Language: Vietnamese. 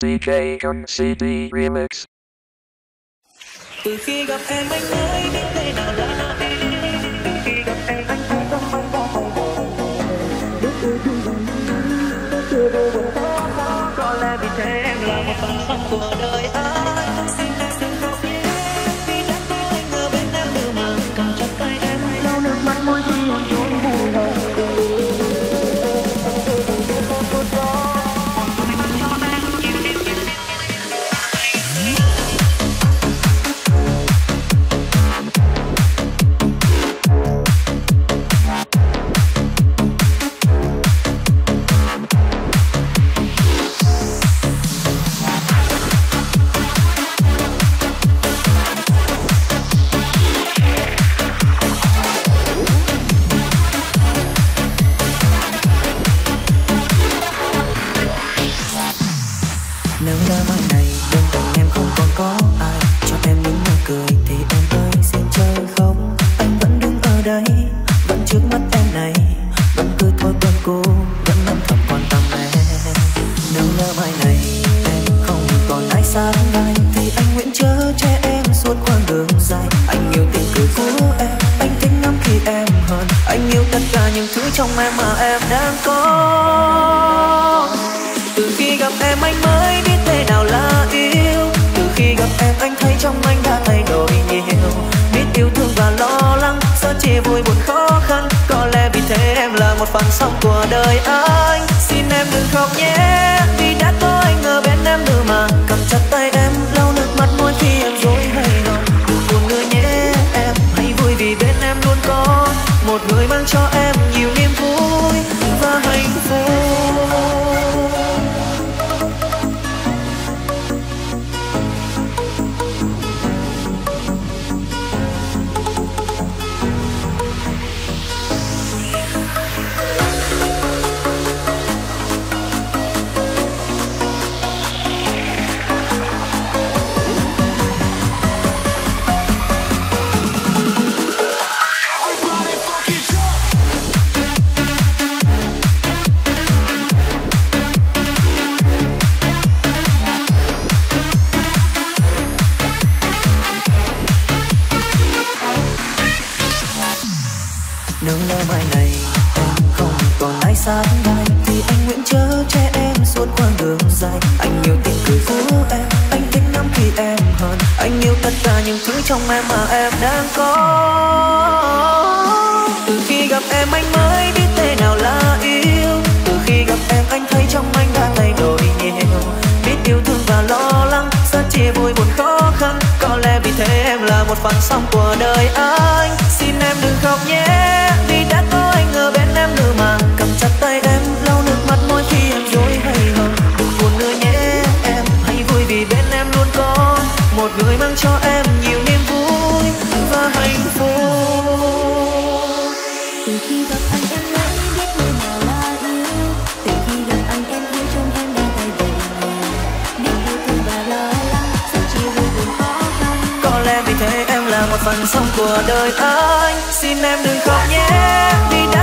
DJ Gun CD Remix Từ khi gặp em anh ơi, biết thế nào là nào Từ khi gặp em anh thấy trong anh đã hồng Bước yêu thương gần Bước yêu thương gần Có lẽ vì thế em là một phần sống của đời anh phần xong của đời anh. Xin em đừng khóc nhé, vì đã có anh ở bên em nữa mà cầm chặt tay em, lau nước mắt môi khi em dối hay hờn. Đừng buồn nữa nhé em, hãy vui vì bên em luôn có. Một người mang cho em phần sống của đời anh. Xin em đừng khóc nhé vì đã